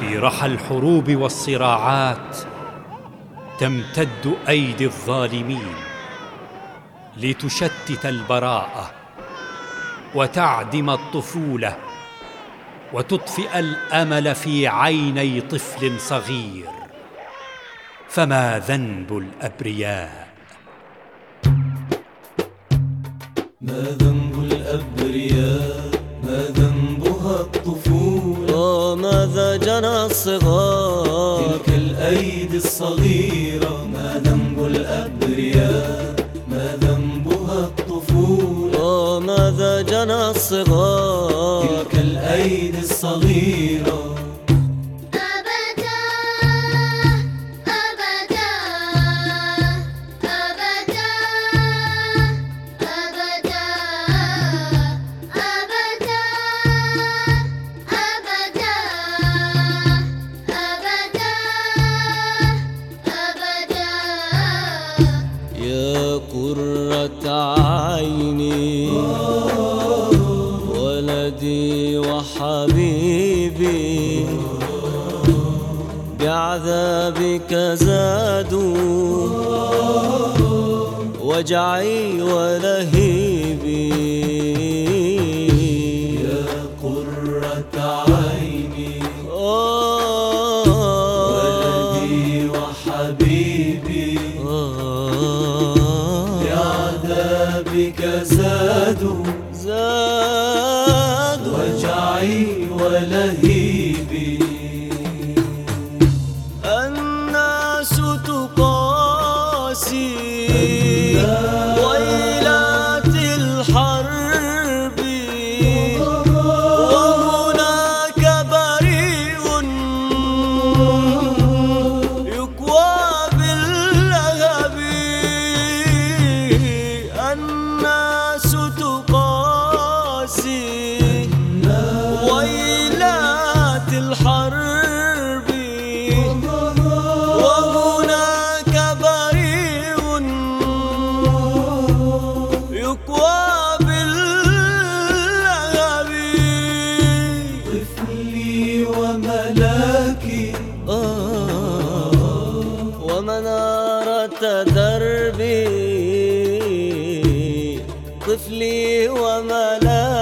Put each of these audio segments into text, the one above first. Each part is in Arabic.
في رحى الحروب والصراعات تمتد أيدي الظالمين لتشتت البراءة وتعدم الطفولة وتطفئ الأمل في عيني طفل صغير. فما ذنب الأبرياء؟ ما ذنب الأبرياء؟ الصغار تلك الأيدي الصغيرة. ما ذنب الأبرياء؟ ما ذنبها الطفولة؟ ماذا جنى الصغار؟ تلك الأيدي الصغيرة. قرة عيني ولدي وحبيبي بعذابك زادوا وجعي ولهيبي. بذلك زادوا زادوا وجعي ولهي. طفلي وملاك.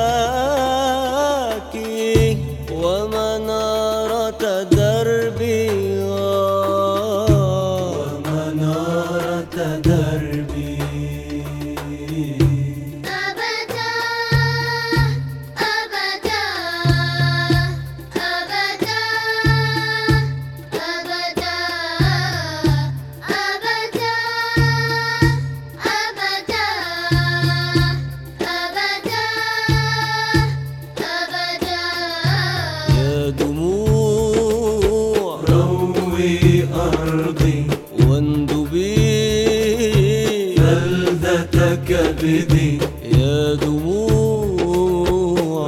بلدة كبدي يا دموع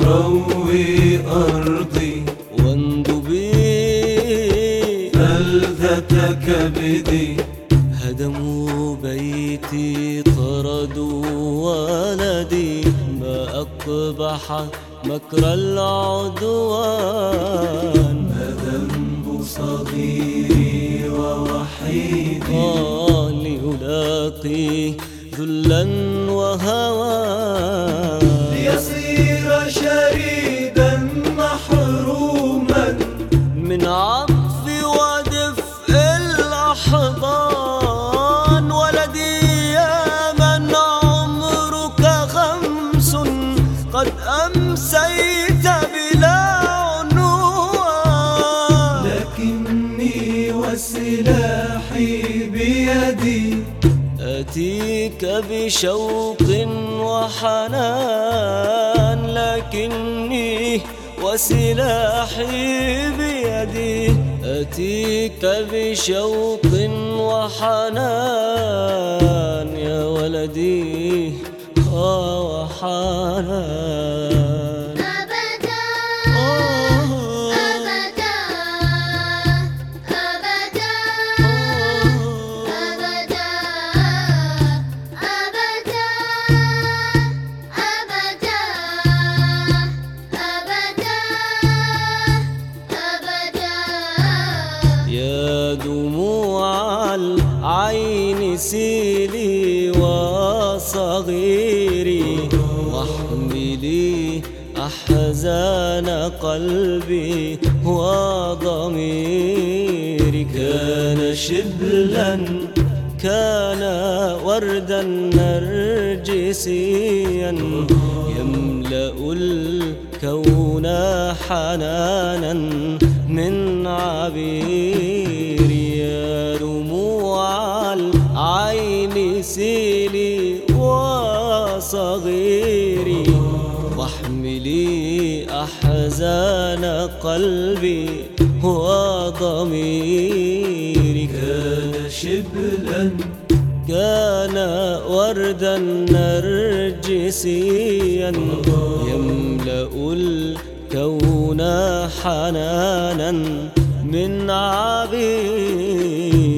روي أرضي. واندبي بلدة كبدي هدموا بيتي طردوا ولدي. ما أقبح مكر العدوان. ما ذنب صغيري ووحيدي. آه ليلاقي ذلا وهوان ليصير شريدا محروما. من عطف ودفء الأحضان. ولدي يا من عمرك خمس. قد أمسيت أتيك بشوق وحنان لكني وسلاحي بيدي أتيك بشوق وحنان يا ولدي وحنان. أحزان قلبي وضميري كان شبلا كان وردا نرجسيا يملأ الكون حنانا من عبير. يا دموع العين سيلي وصغيري. أحزان قلبي وضميري كان شبلا. كان وردا نرجسيا. يملأ الكون حنانا من عبيري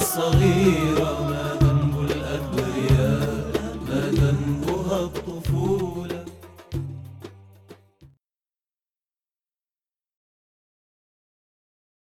الصغيرة